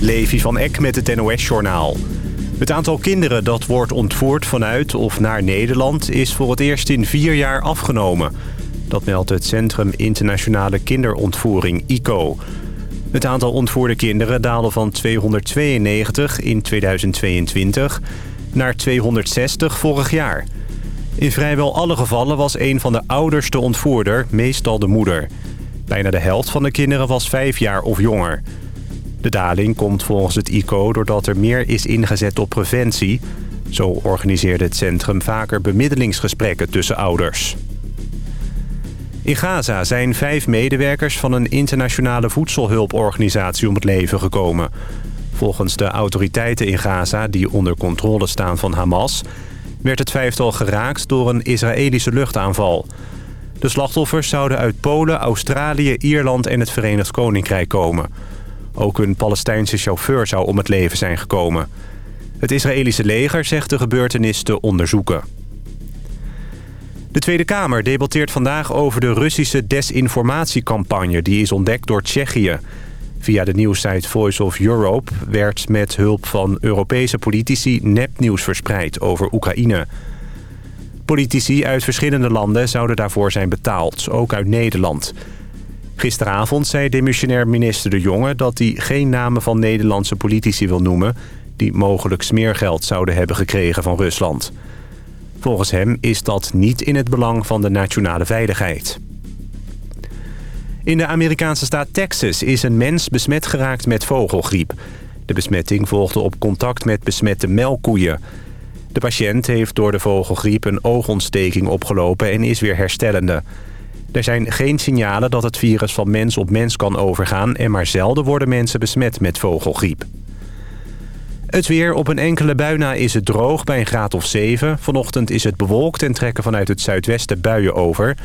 Levi van Eck met het NOS-journaal. Het aantal kinderen dat wordt ontvoerd vanuit of naar Nederland... is voor het eerst in vier jaar afgenomen. Dat meldt het Centrum Internationale Kinderontvoering, ICO. Het aantal ontvoerde kinderen daalde van 292 in 2022 naar 260 vorig jaar. In vrijwel alle gevallen was een van de ouders de ontvoerder, meestal de moeder. Bijna de helft van de kinderen was vijf jaar of jonger... De daling komt volgens het ICO doordat er meer is ingezet op preventie. Zo organiseerde het centrum vaker bemiddelingsgesprekken tussen ouders. In Gaza zijn vijf medewerkers van een internationale voedselhulporganisatie om het leven gekomen. Volgens de autoriteiten in Gaza, die onder controle staan van Hamas... werd het vijftal geraakt door een Israëlische luchtaanval. De slachtoffers zouden uit Polen, Australië, Ierland en het Verenigd Koninkrijk komen... Ook een Palestijnse chauffeur zou om het leven zijn gekomen. Het Israëlische leger zegt de gebeurtenis te onderzoeken. De Tweede Kamer debatteert vandaag over de Russische desinformatiecampagne... die is ontdekt door Tsjechië. Via de nieuwssite Voice of Europe werd met hulp van Europese politici nepnieuws verspreid over Oekraïne. Politici uit verschillende landen zouden daarvoor zijn betaald, ook uit Nederland... Gisteravond zei demissionair minister De Jonge dat hij geen namen van Nederlandse politici wil noemen... die mogelijk smeergeld zouden hebben gekregen van Rusland. Volgens hem is dat niet in het belang van de nationale veiligheid. In de Amerikaanse staat Texas is een mens besmet geraakt met vogelgriep. De besmetting volgde op contact met besmette melkkoeien. De patiënt heeft door de vogelgriep een oogontsteking opgelopen en is weer herstellende... Er zijn geen signalen dat het virus van mens op mens kan overgaan... en maar zelden worden mensen besmet met vogelgriep. Het weer op een enkele buina is het droog bij een graad of 7. Vanochtend is het bewolkt en trekken vanuit het zuidwesten buien over.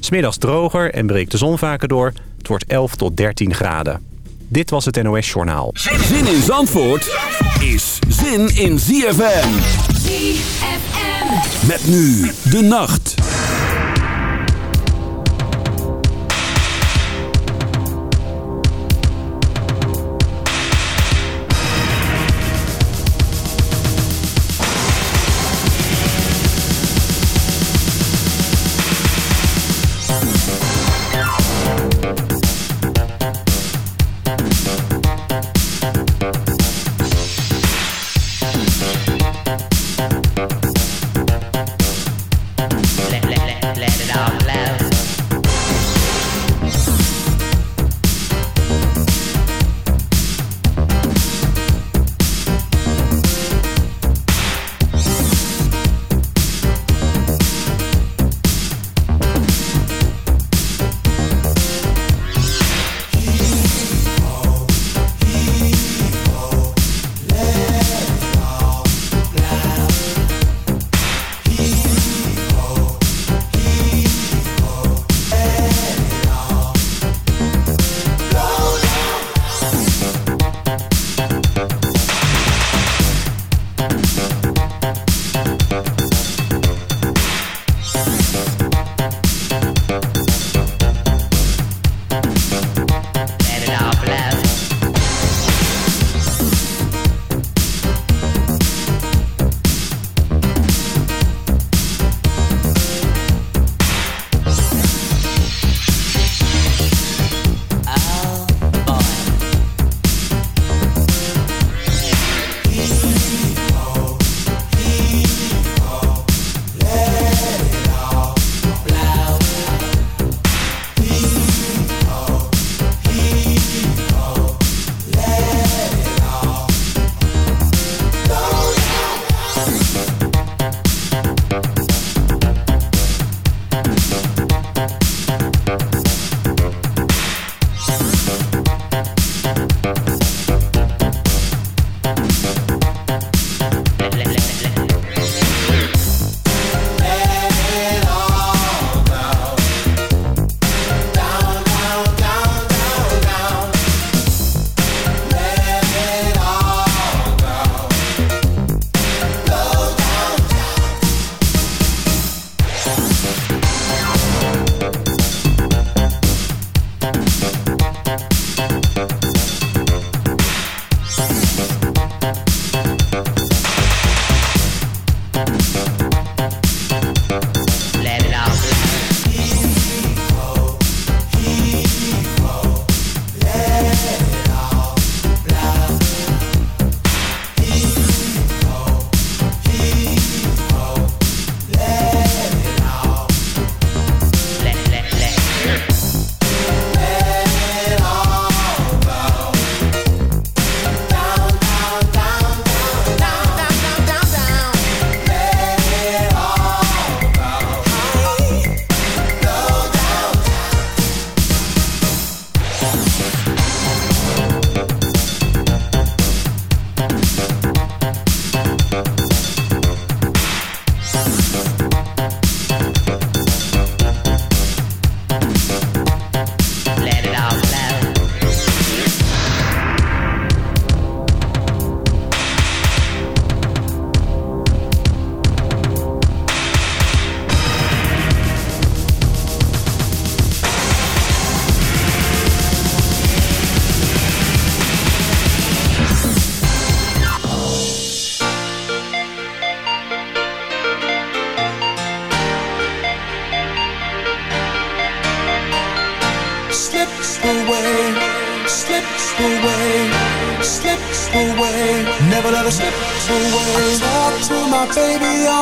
Smiddags droger en breekt de zon vaker door. Het wordt 11 tot 13 graden. Dit was het NOS Journaal. Zin in Zandvoort is zin in ZFM. ZFM. Met nu de nacht.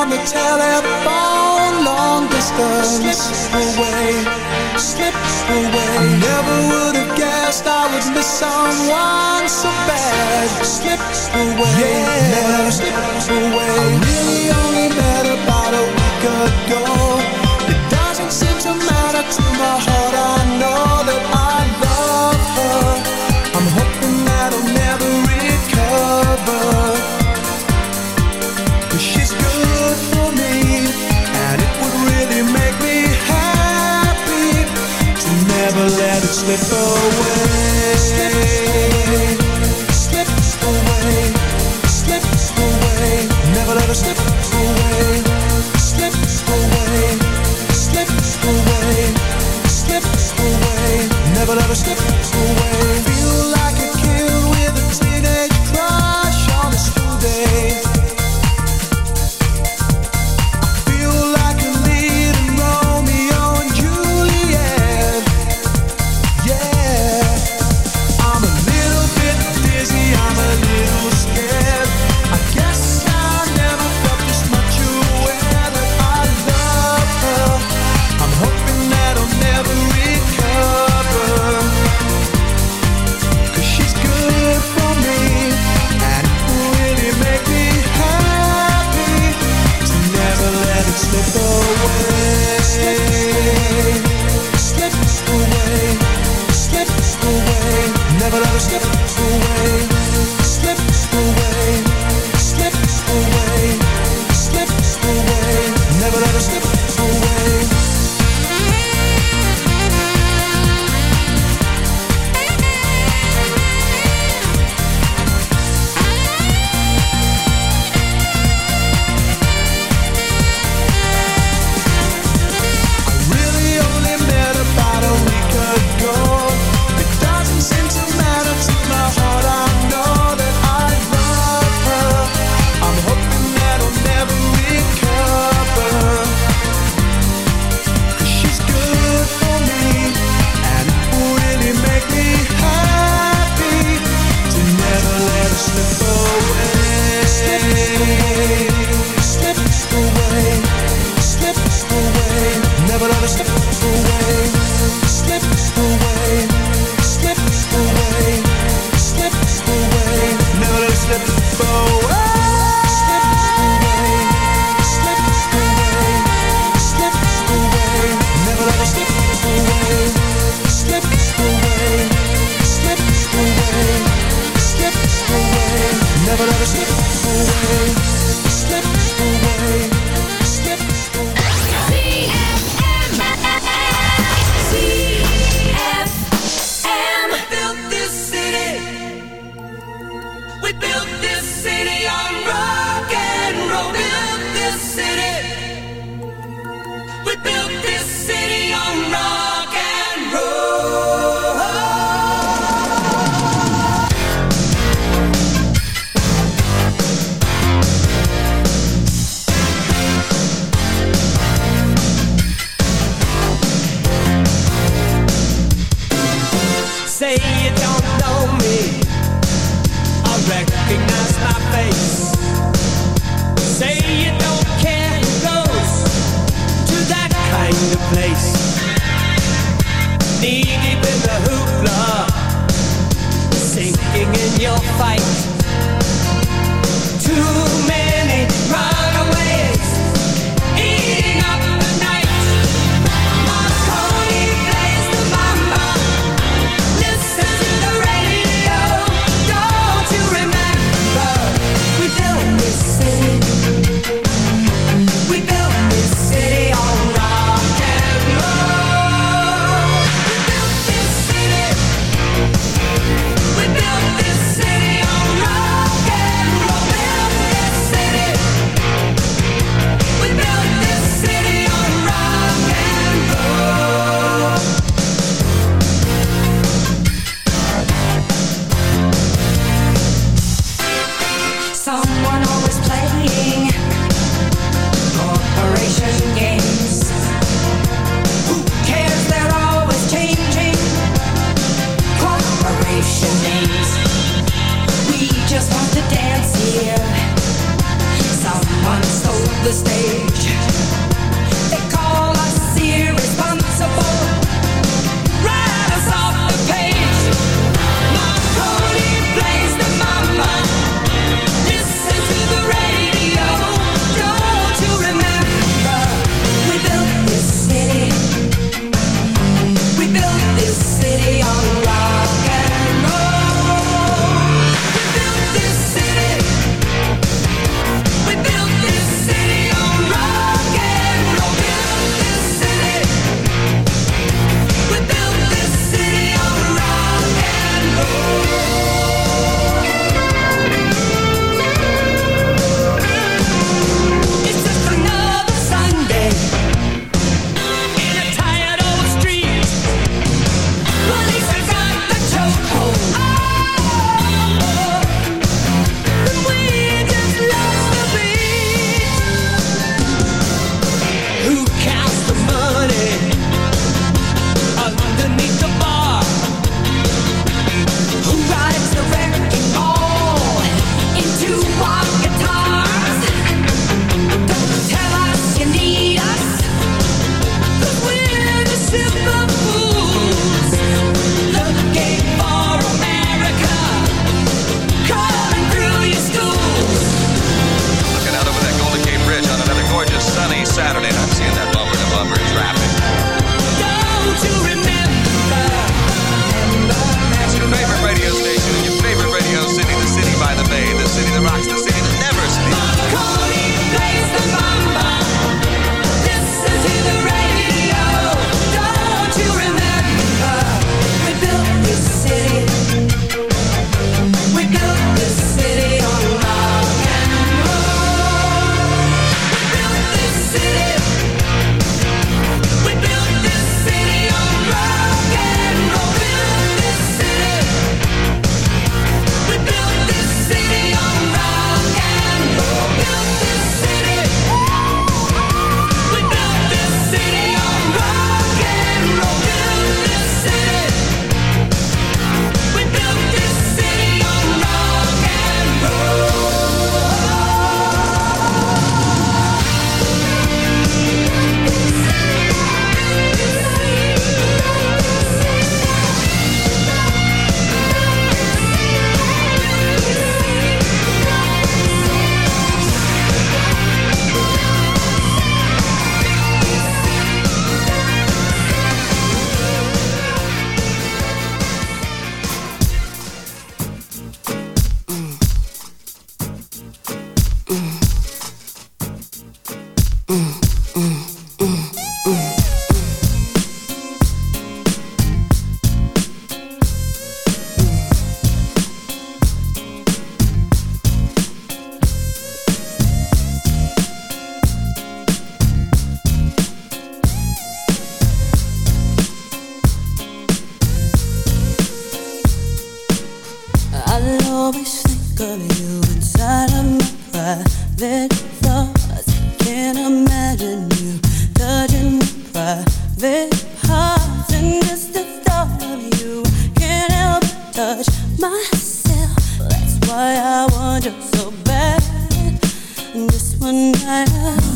On the telephone, always think of you inside of my private thoughts. Can't imagine you touching my private parts, and just the thought of you can't help but touch myself. That's why I want you so bad. And this one night.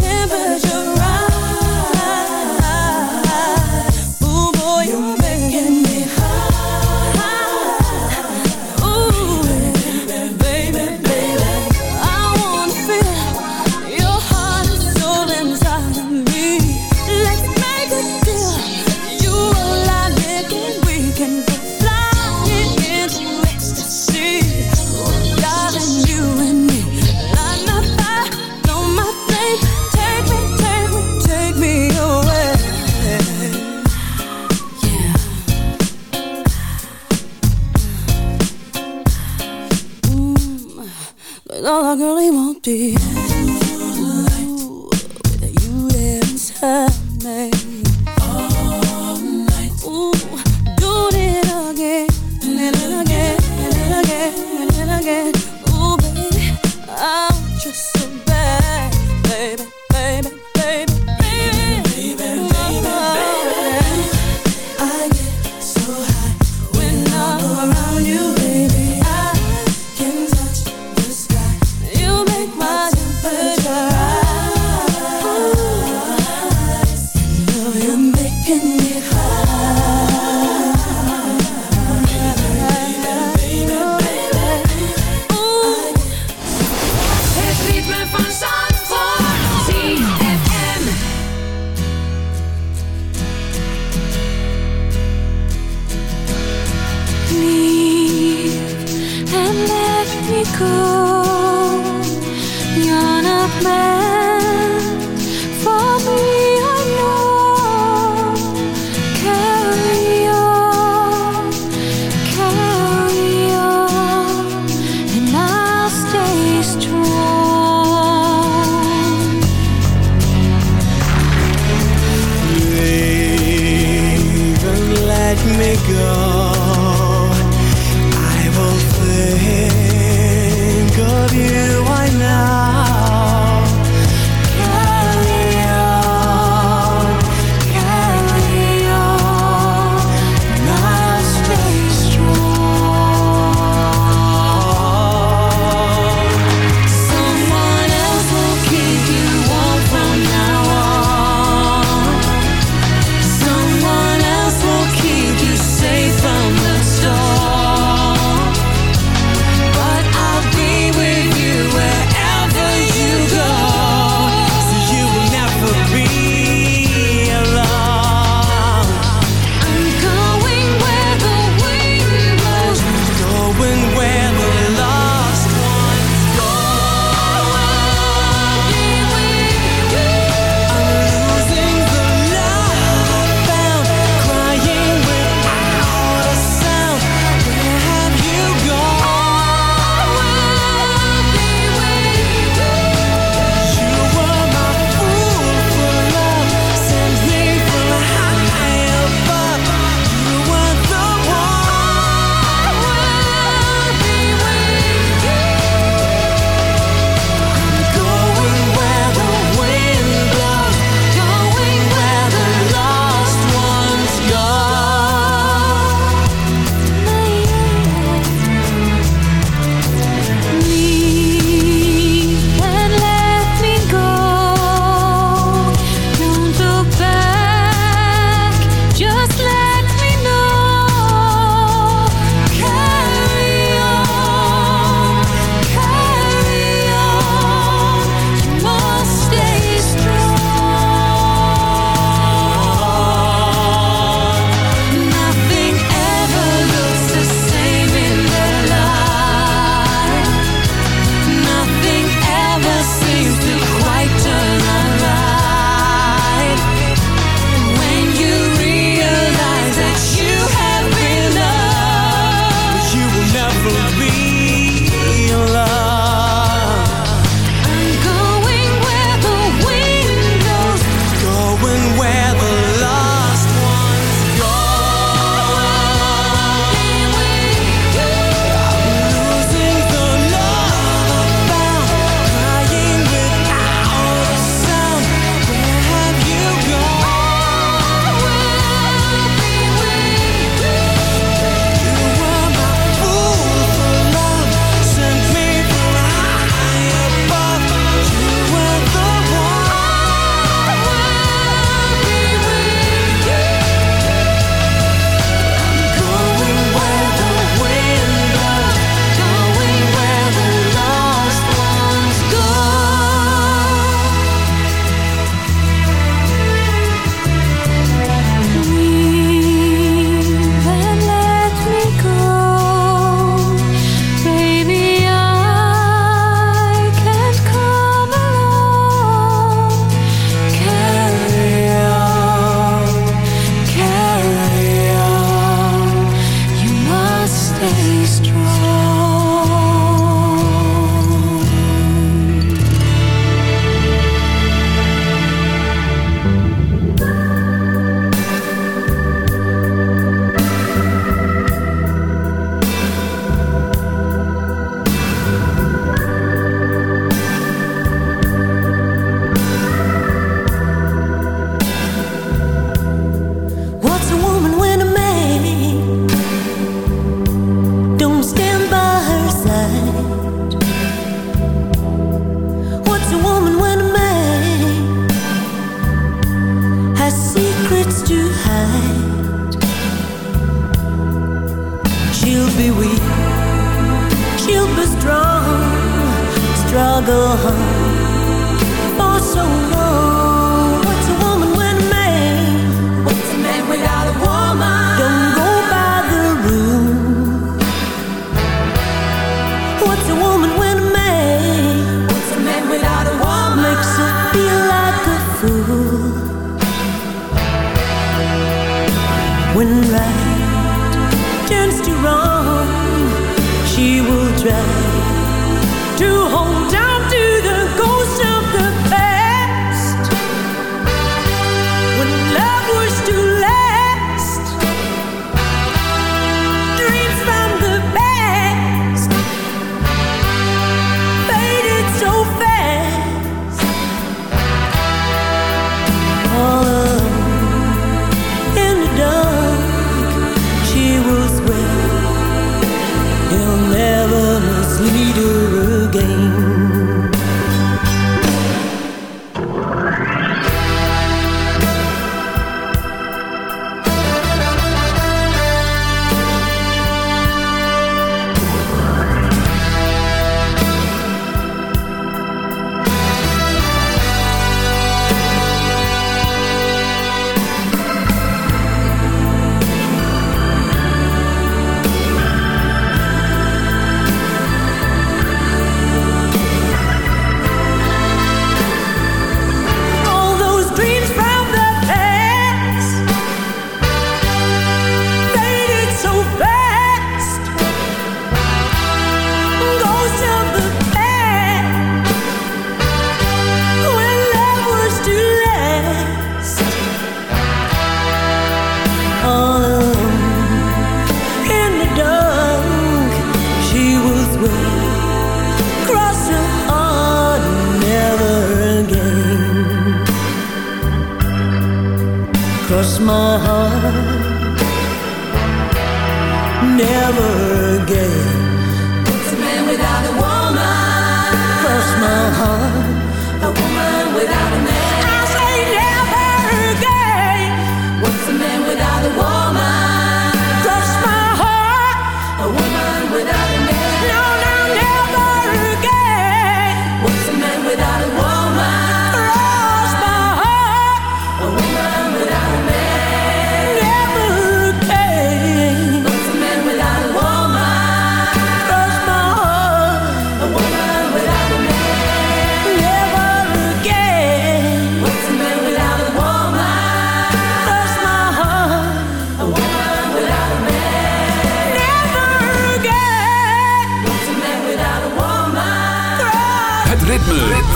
temperature.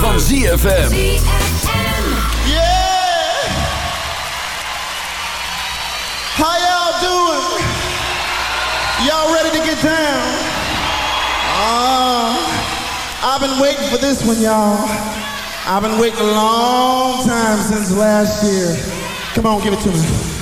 van ZFM. Yeah! How y'all doing? Y'all ready to get down? Uh, I've been waiting for this one, y'all. I've been waiting a long time since last year. Come on, give it to me.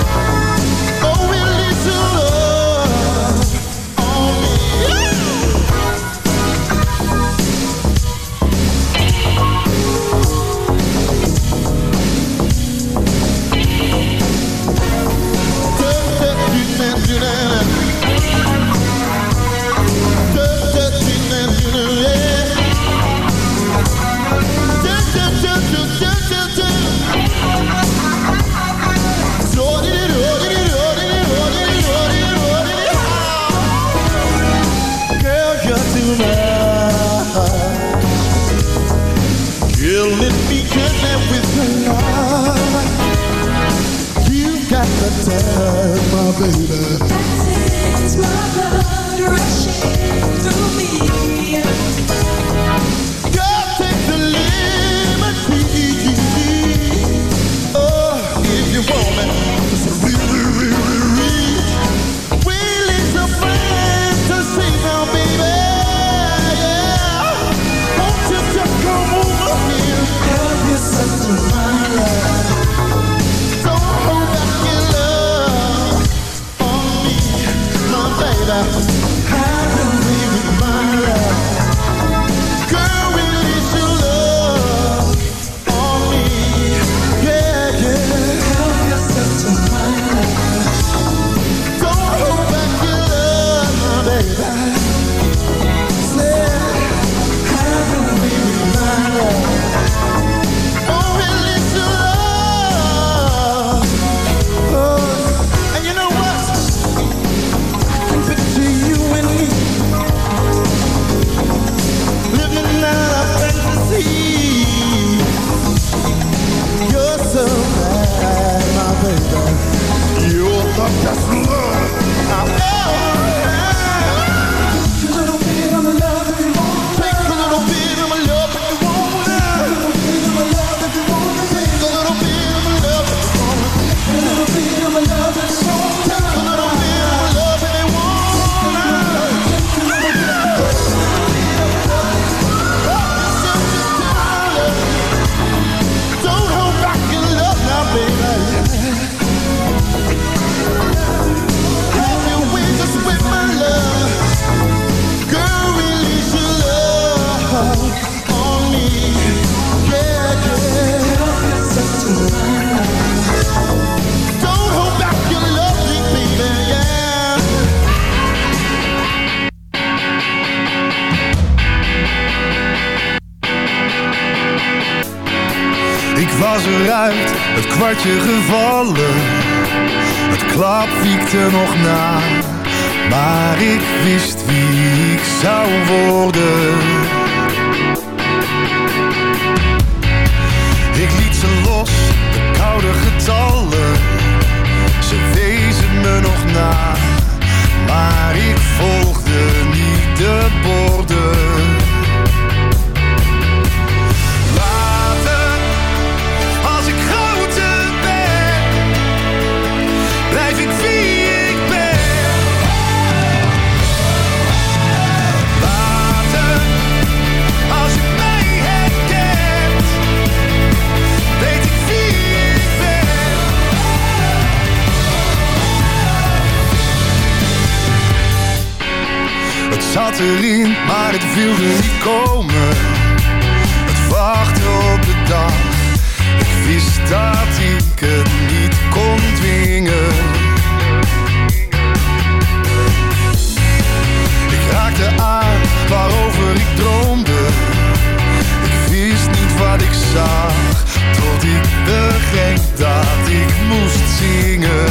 fantasía. Het wachten op de dag. Ik wist dat ik het niet kon dwingen. Ik raakte aan waarover ik droomde. Ik wist niet wat ik zag. Tot ik begreep dat ik moest zingen.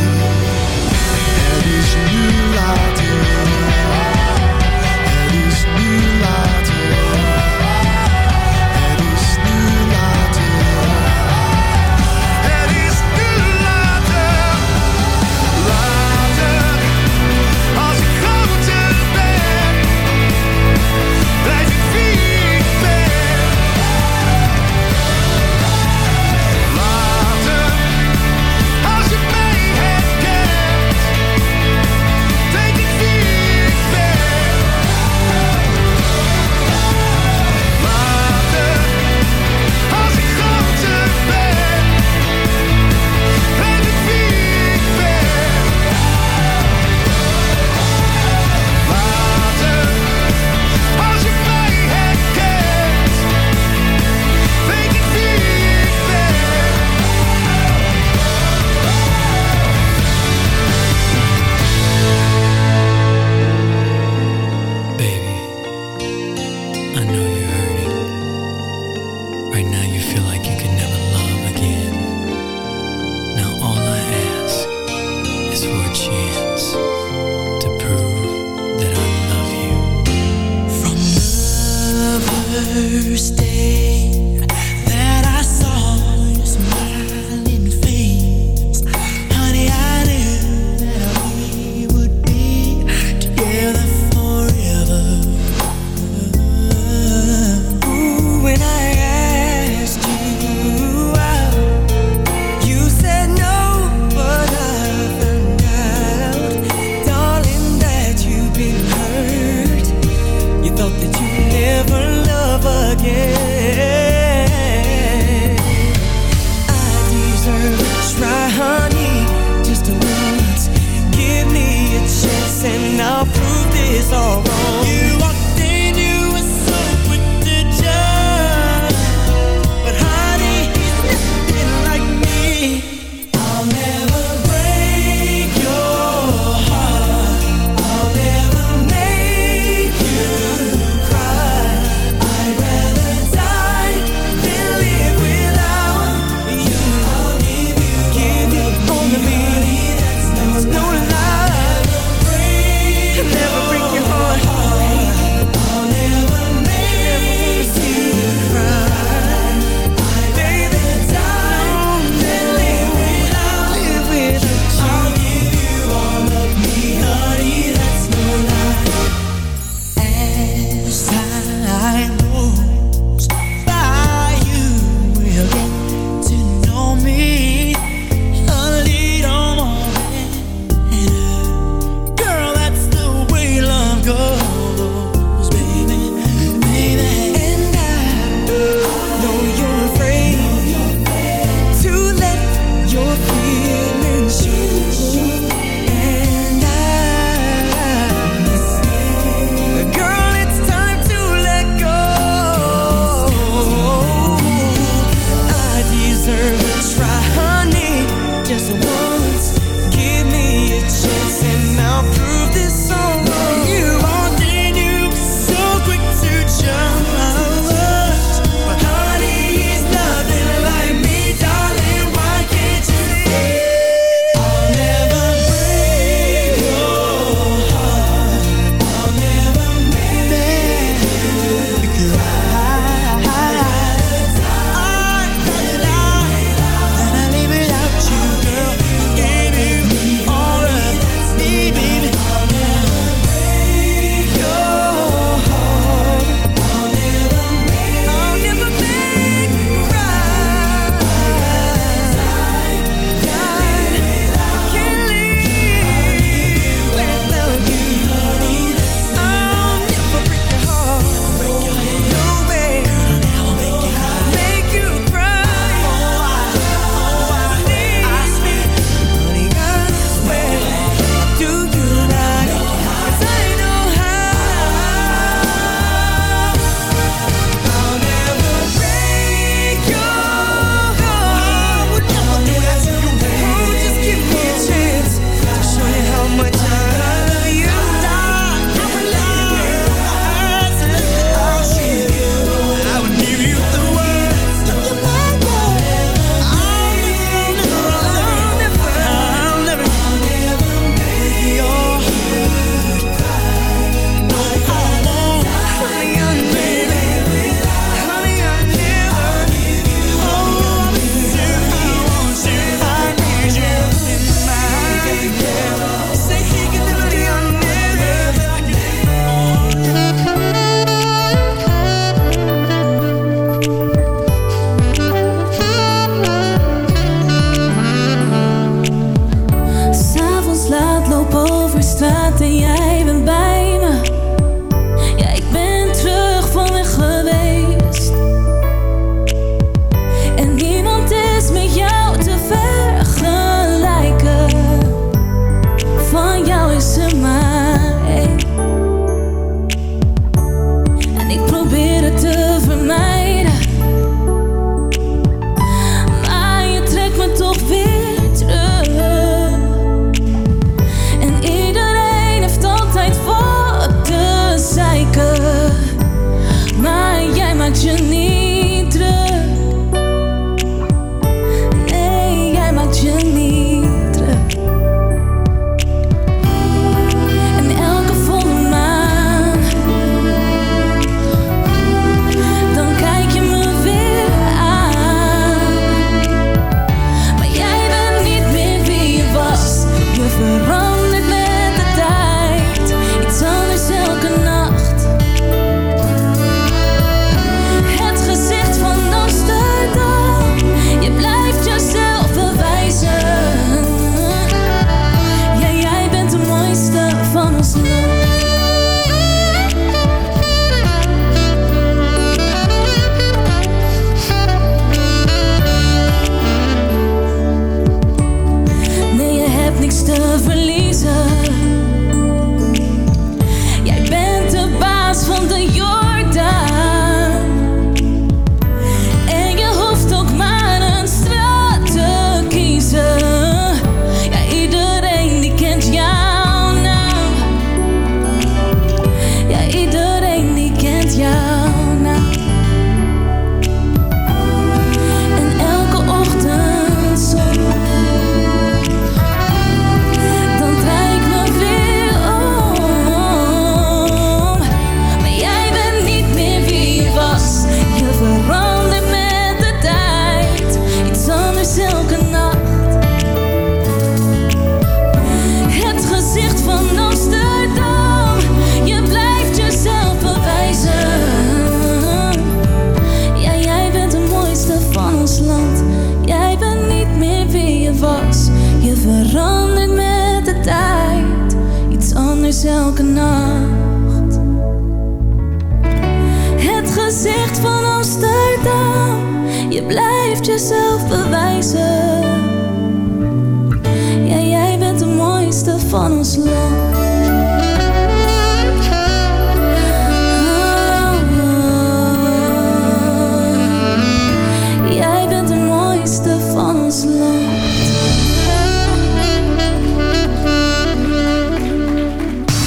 Bent de mooiste van ons.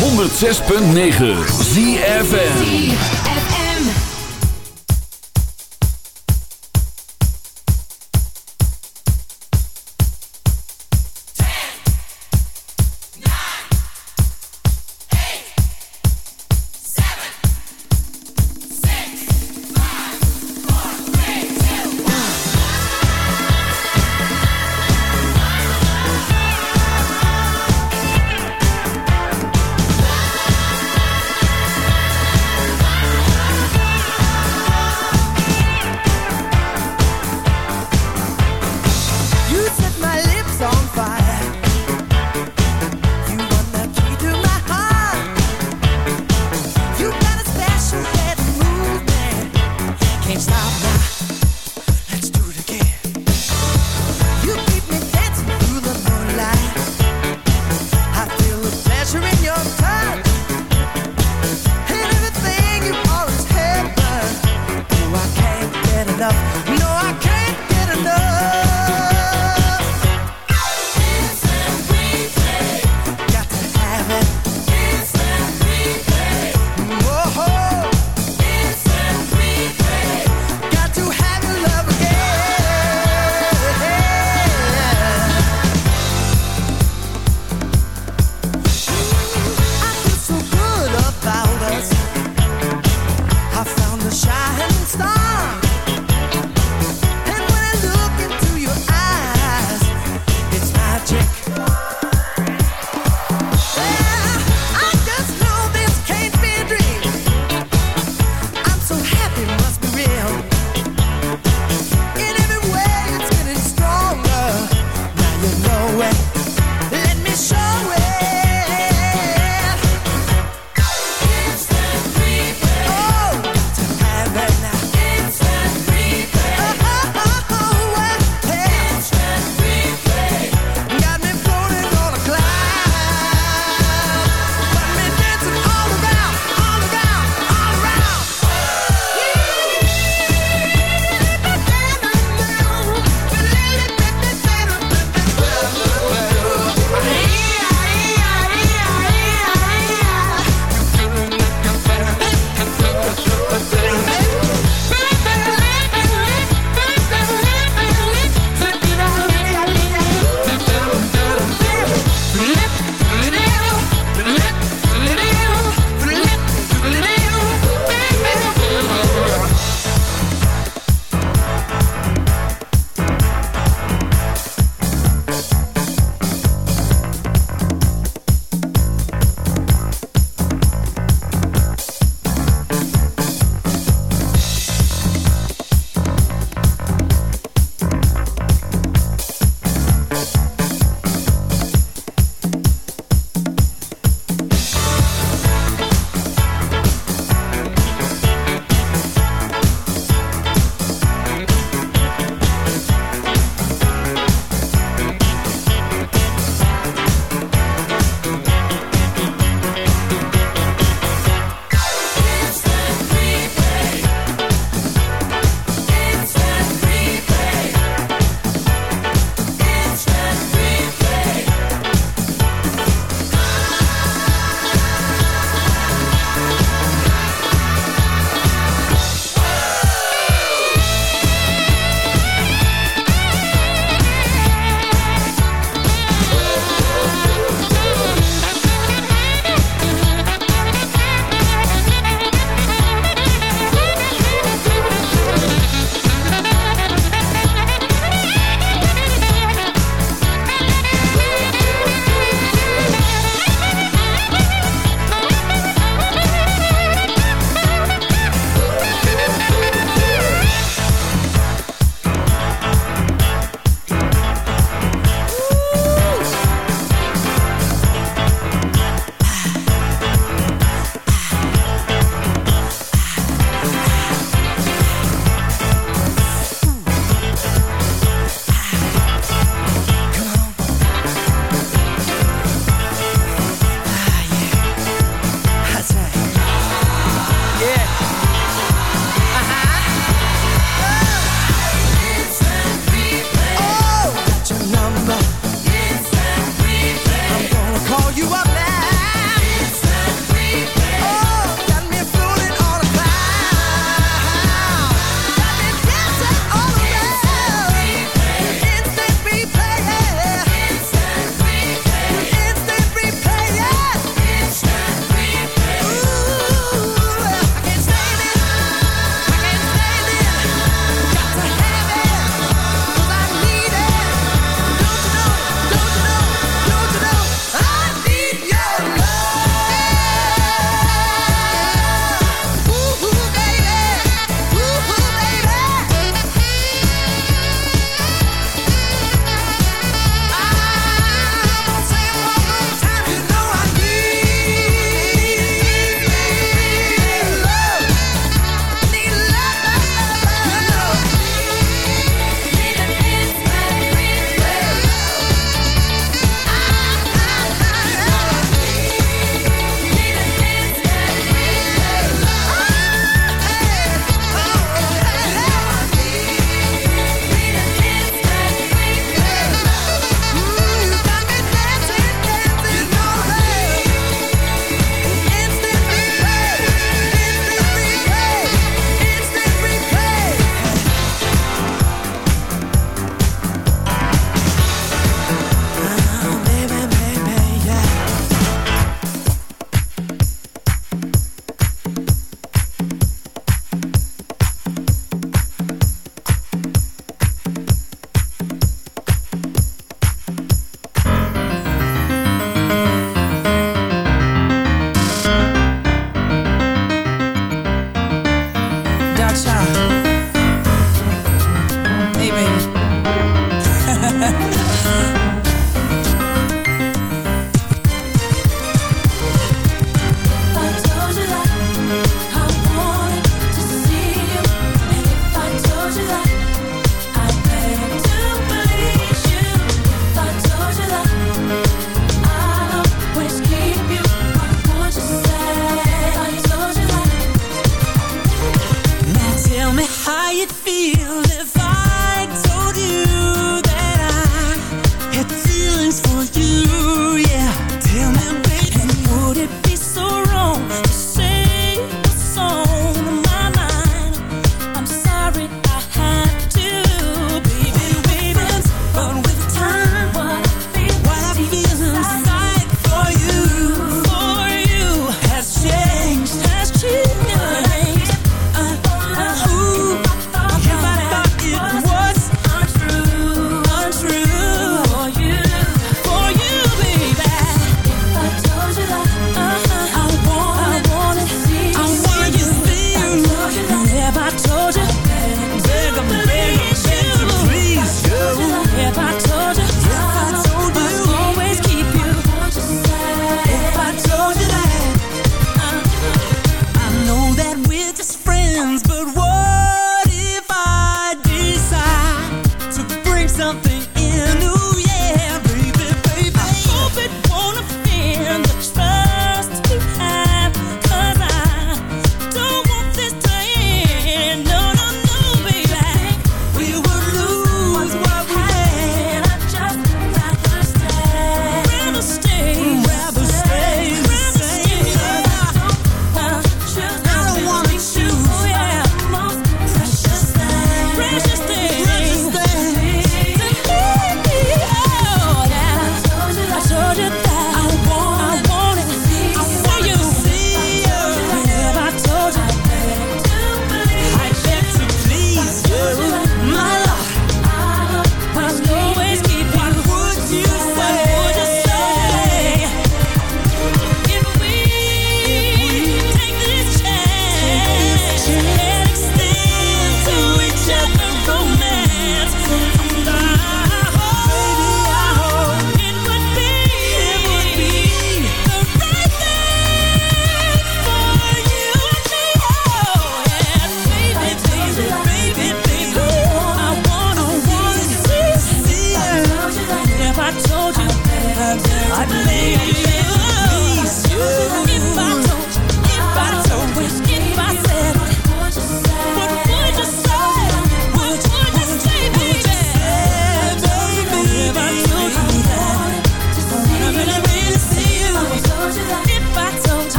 106.9 ZFM. Thank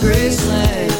Graceland,